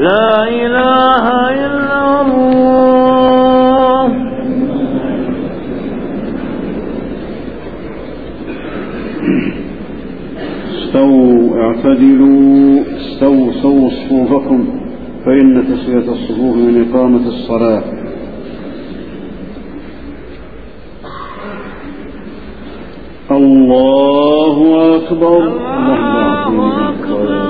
لا إله إلا الله. استووا اعتدلوا استووا سووا صفوفكم فإن تسوية الصفوف من إقامة الصلاة. الله أكبر. الله أكبر.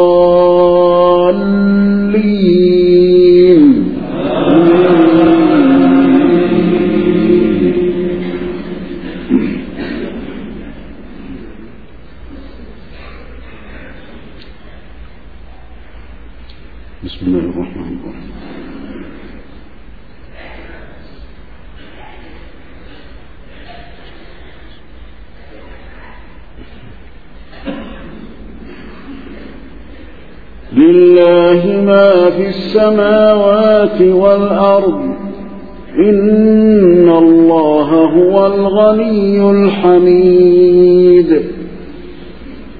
بسم الله الرحمن الرحيم. لله ما في السماوات والأرض. إن الله هو الغني الحميد.